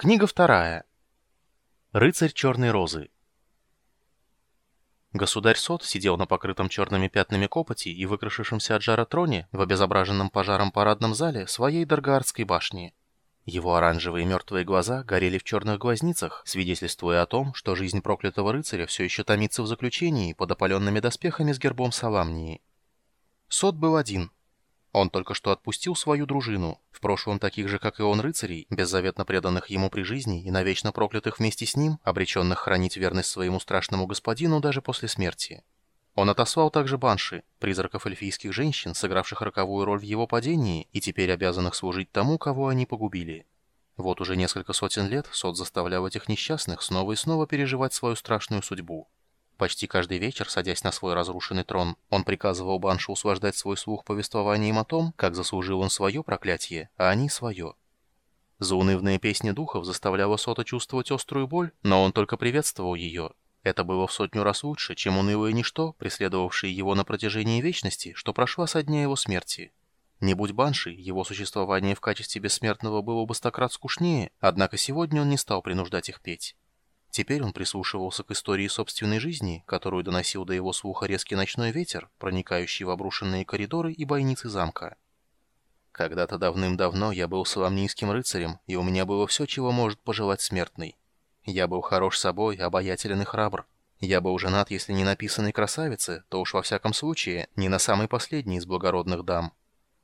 Книга вторая. Рыцарь черной розы. Государь Сот сидел на покрытом черными пятнами копоти и выкрашившемся от жара троне в обезображенном пожаром парадном зале своей Даргаардской башни. Его оранжевые мертвые глаза горели в черных глазницах, свидетельствуя о том, что жизнь проклятого рыцаря все еще томится в заключении под опаленными доспехами с гербом Саламнии. Сот был один — он только что отпустил свою дружину, в прошлом таких же, как и он, рыцарей, беззаветно преданных ему при жизни и навечно проклятых вместе с ним, обреченных хранить верность своему страшному господину даже после смерти. Он отослал также банши, призраков эльфийских женщин, сыгравших роковую роль в его падении и теперь обязанных служить тому, кого они погубили. Вот уже несколько сотен лет Сот заставлял этих несчастных снова и снова переживать свою страшную судьбу. Почти каждый вечер, садясь на свой разрушенный трон, он приказывал Баншу услаждать свой слух повествованием о том, как заслужил он свое проклятие, а они свое. Заунывная песня духов заставляла Сота чувствовать острую боль, но он только приветствовал ее. Это было в сотню раз лучше, чем унылое ничто, преследовавшее его на протяжении вечности, что прошла со дня его смерти. Не будь Банши, его существование в качестве бессмертного было бы стократ скучнее, однако сегодня он не стал принуждать их петь. Теперь он прислушивался к истории собственной жизни, которую доносил до его слуха резкий ночной ветер, проникающий в обрушенные коридоры и бойницы замка. Когда-то давным-давно я был соломнийским рыцарем, и у меня было все, чего может пожелать смертный. Я был хорош собой, обаятелен и храбр. Я был женат, если не написанной красавице, то уж во всяком случае, не на самой последней из благородных дам.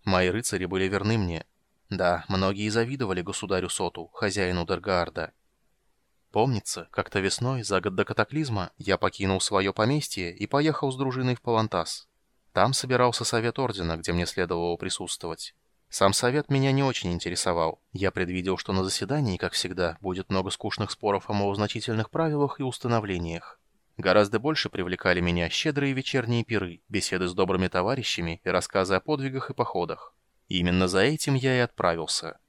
Мои рыцари были верны мне. Да, многие завидовали государю Соту, хозяину Дергаарда. Помнится, как-то весной, за год до катаклизма, я покинул свое поместье и поехал с дружиной в Палантас. Там собирался совет ордена, где мне следовало присутствовать. Сам совет меня не очень интересовал. Я предвидел, что на заседании, как всегда, будет много скучных споров о малозначительных правилах и установлениях. Гораздо больше привлекали меня щедрые вечерние пиры, беседы с добрыми товарищами и рассказы о подвигах и походах. Именно за этим я и отправился.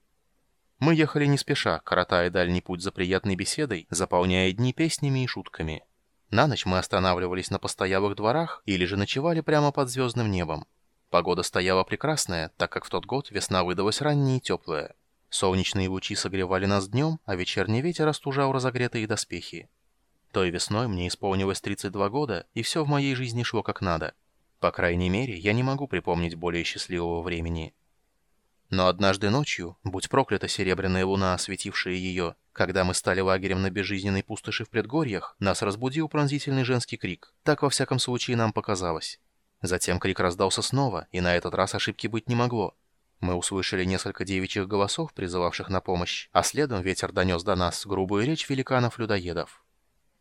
Мы ехали не спеша, коротая дальний путь за приятной беседой, заполняя дни песнями и шутками. На ночь мы останавливались на постоялых дворах или же ночевали прямо под звездным небом. Погода стояла прекрасная, так как в тот год весна выдалась ранняя и теплая. Солнечные лучи согревали нас днем, а вечерний ветер остужал разогретые доспехи. Той весной мне исполнилось 32 года, и все в моей жизни шло как надо. По крайней мере, я не могу припомнить более счастливого времени. Но однажды ночью, будь проклята серебряная луна, осветившая ее, когда мы стали лагерем на безжизненной пустоши в предгорьях, нас разбудил пронзительный женский крик. Так, во всяком случае, нам показалось. Затем крик раздался снова, и на этот раз ошибки быть не могло. Мы услышали несколько девичьих голосов, призывавших на помощь, а следом ветер донес до нас грубую речь великанов-людоедов.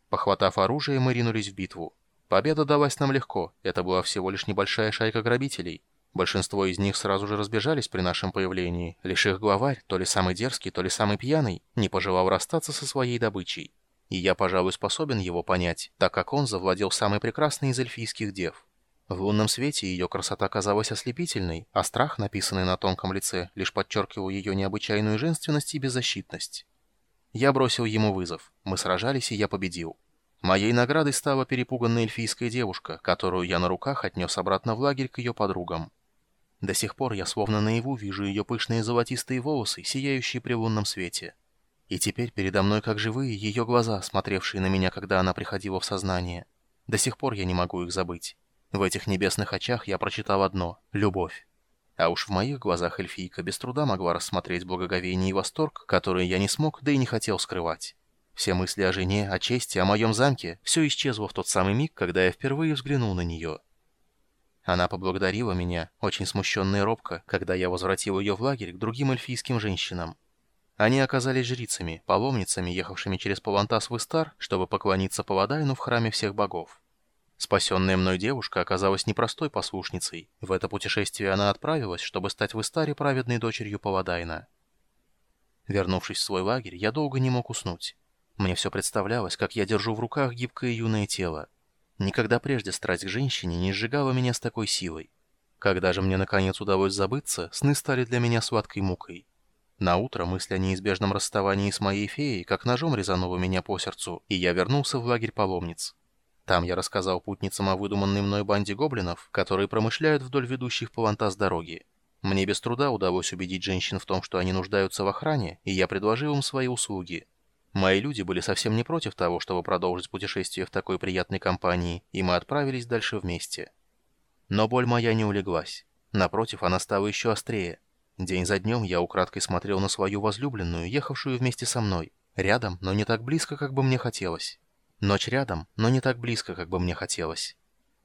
Похватав оружие, мы ринулись в битву. Победа далась нам легко, это была всего лишь небольшая шайка грабителей. Большинство из них сразу же разбежались при нашем появлении, лишь их главарь, то ли самый дерзкий, то ли самый пьяный, не пожелал расстаться со своей добычей. И я, пожалуй, способен его понять, так как он завладел самой прекрасной из эльфийских дев. В лунном свете ее красота казалась ослепительной, а страх, написанный на тонком лице, лишь подчеркивал ее необычайную женственность и беззащитность. Я бросил ему вызов. Мы сражались, и я победил. Моей наградой стала перепуганная эльфийская девушка, которую я на руках отнес обратно в лагерь к ее подругам. До сих пор я словно наяву вижу ее пышные золотистые волосы, сияющие при лунном свете. И теперь передо мной как живые ее глаза, смотревшие на меня, когда она приходила в сознание. До сих пор я не могу их забыть. В этих небесных очах я прочитал одно — любовь. А уж в моих глазах эльфийка без труда могла рассмотреть благоговение и восторг, которые я не смог, да и не хотел скрывать. Все мысли о жене, о чести, о моем замке — все исчезло в тот самый миг, когда я впервые взглянул на нее. Она поблагодарила меня, очень смущенная и робко, когда я возвратил ее в лагерь к другим эльфийским женщинам. Они оказались жрицами, паломницами, ехавшими через Палантас в Истар, чтобы поклониться Паладайну в храме всех богов. Спасенная мной девушка оказалась непростой послушницей. В это путешествие она отправилась, чтобы стать в Истаре праведной дочерью Паладайна. Вернувшись в свой лагерь, я долго не мог уснуть. Мне все представлялось, как я держу в руках гибкое юное тело. Никогда прежде страсть к женщине не сжигала меня с такой силой. Когда же мне наконец удалось забыться, сны стали для меня сладкой мукой. На утро мысль о неизбежном расставании с моей феей как ножом резанула меня по сердцу, и я вернулся в лагерь паломниц. Там я рассказал путницам о выдуманной мной банде гоблинов, которые промышляют вдоль ведущих по Лантас дороги. Мне без труда удалось убедить женщин в том, что они нуждаются в охране, и я предложил им свои услуги. Мои люди были совсем не против того, чтобы продолжить путешествие в такой приятной компании, и мы отправились дальше вместе. Но боль моя не улеглась. Напротив, она стала еще острее. День за днем я украдкой смотрел на свою возлюбленную, ехавшую вместе со мной. Рядом, но не так близко, как бы мне хотелось. Ночь рядом, но не так близко, как бы мне хотелось.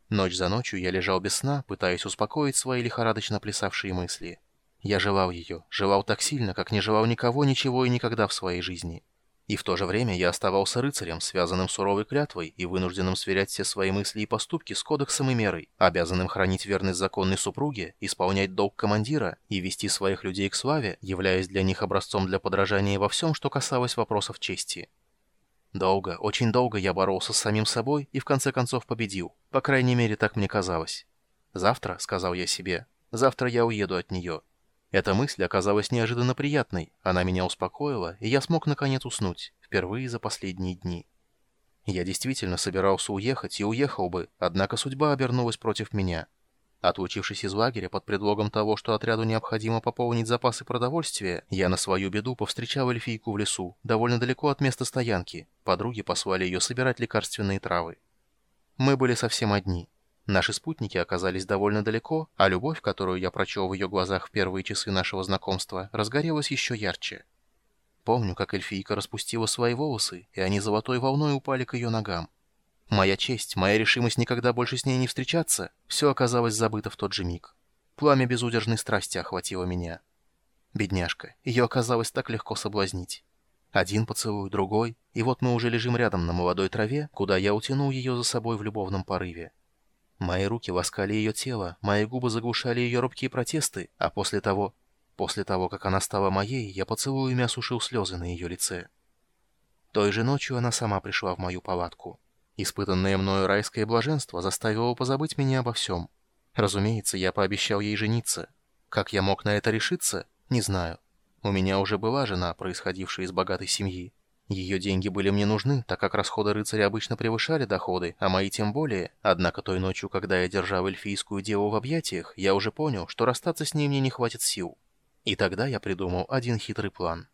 Ночь за ночью я лежал без сна, пытаясь успокоить свои лихорадочно плясавшие мысли. Я желал ее, желал так сильно, как не желал никого, ничего и никогда в своей жизни. И в то же время я оставался рыцарем, связанным суровой клятвой и вынужденным сверять все свои мысли и поступки с кодексом и мерой, обязанным хранить верность законной супруге, исполнять долг командира и вести своих людей к славе, являясь для них образцом для подражания во всем, что касалось вопросов чести. Долго, очень долго я боролся с самим собой и в конце концов победил. По крайней мере, так мне казалось. «Завтра», — сказал я себе, — «завтра я уеду от нее». Эта мысль оказалась неожиданно приятной, она меня успокоила, и я смог наконец уснуть, впервые за последние дни. Я действительно собирался уехать и уехал бы, однако судьба обернулась против меня. Отлучившись из лагеря под предлогом того, что отряду необходимо пополнить запасы продовольствия, я на свою беду повстречал эльфийку в лесу, довольно далеко от места стоянки. Подруги послали ее собирать лекарственные травы. Мы были совсем одни. Наши спутники оказались довольно далеко, а любовь, которую я прочел в ее глазах в первые часы нашего знакомства, разгорелась еще ярче. Помню, как эльфийка распустила свои волосы, и они золотой волной упали к ее ногам. Моя честь, моя решимость никогда больше с ней не встречаться, все оказалось забыто в тот же миг. Пламя безудержной страсти охватило меня. Бедняжка, ее оказалось так легко соблазнить. Один поцелуй, другой, и вот мы уже лежим рядом на молодой траве, куда я утянул ее за собой в любовном порыве. Мои руки ласкали ее тело, мои губы заглушали ее робкие протесты, а после того, после того, как она стала моей, я поцелуями осушил слезы на ее лице. Той же ночью она сама пришла в мою палатку. Испытанное мною райское блаженство заставило позабыть меня обо всем. Разумеется, я пообещал ей жениться. Как я мог на это решиться, не знаю. У меня уже была жена, происходившая из богатой семьи. Ее деньги были мне нужны, так как расходы рыцаря обычно превышали доходы, а мои тем более. Однако той ночью, когда я держал эльфийскую деву в объятиях, я уже понял, что расстаться с ней мне не хватит сил. И тогда я придумал один хитрый план.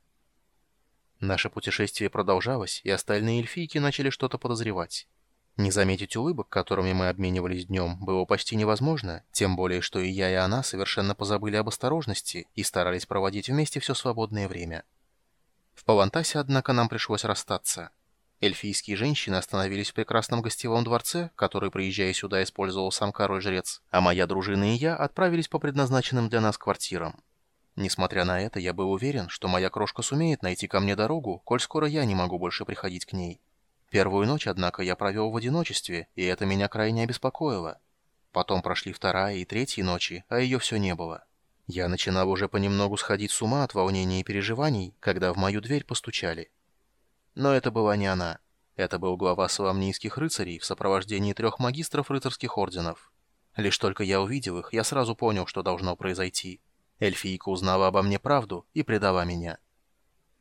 Наше путешествие продолжалось, и остальные эльфийки начали что-то подозревать. Не заметить улыбок, которыми мы обменивались днем, было почти невозможно, тем более, что и я, и она совершенно позабыли об осторожности и старались проводить вместе все свободное время. В Палантасе, однако, нам пришлось расстаться. Эльфийские женщины остановились в прекрасном гостевом дворце, который, приезжая сюда, использовал сам король-жрец, а моя дружина и я отправились по предназначенным для нас квартирам. Несмотря на это, я был уверен, что моя крошка сумеет найти ко мне дорогу, коль скоро я не могу больше приходить к ней. Первую ночь, однако, я провел в одиночестве, и это меня крайне обеспокоило. Потом прошли вторая и третья ночи, а ее все не было. Я начинал уже понемногу сходить с ума от волнения и переживаний, когда в мою дверь постучали. Но это была не она. Это был глава соломнийских рыцарей в сопровождении трех магистров рыцарских орденов. Лишь только я увидел их, я сразу понял, что должно произойти. Эльфийка узнала обо мне правду и предала меня.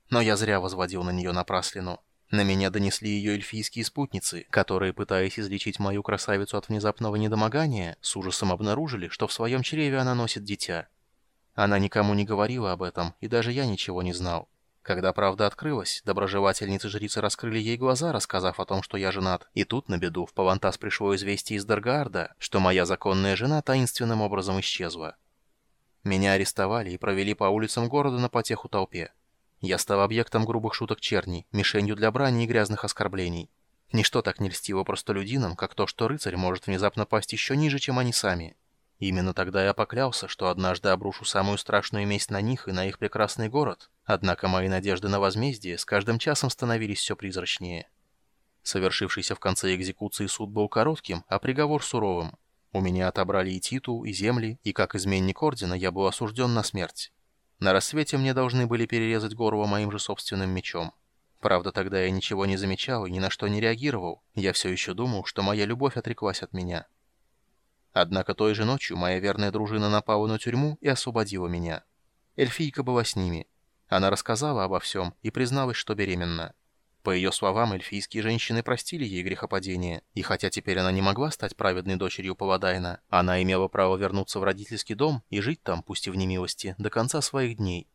Но я зря возводил на нее напраслину. На меня донесли ее эльфийские спутницы, которые, пытаясь излечить мою красавицу от внезапного недомогания, с ужасом обнаружили, что в своем чреве она носит дитя. Она никому не говорила об этом, и даже я ничего не знал. Когда правда открылась, доброжелательницы-жрицы раскрыли ей глаза, рассказав о том, что я женат, и тут, на беду, в Павантас пришло известие из Даргаарда, что моя законная жена таинственным образом исчезла. Меня арестовали и провели по улицам города на потеху толпе. Я стал объектом грубых шуток черни, мишенью для брани и грязных оскорблений. Ничто так не льстило простолюдинам, как то, что рыцарь может внезапно пасть еще ниже, чем они сами. Именно тогда я поклялся, что однажды обрушу самую страшную месть на них и на их прекрасный город. Однако мои надежды на возмездие с каждым часом становились все призрачнее. Совершившийся в конце экзекуции суд был коротким, а приговор суровым. У меня отобрали и титул, и земли, и как изменник ордена я был осужден на смерть. На рассвете мне должны были перерезать горло моим же собственным мечом. Правда, тогда я ничего не замечал и ни на что не реагировал. Я все еще думал, что моя любовь отреклась от меня. Однако той же ночью моя верная дружина напала на тюрьму и освободила меня. Эльфийка была с ними. Она рассказала обо всем и призналась, что беременна. По ее словам, эльфийские женщины простили ей грехопадение, и хотя теперь она не могла стать праведной дочерью Павадайна, она имела право вернуться в родительский дом и жить там, пусть и в немилости, до конца своих дней.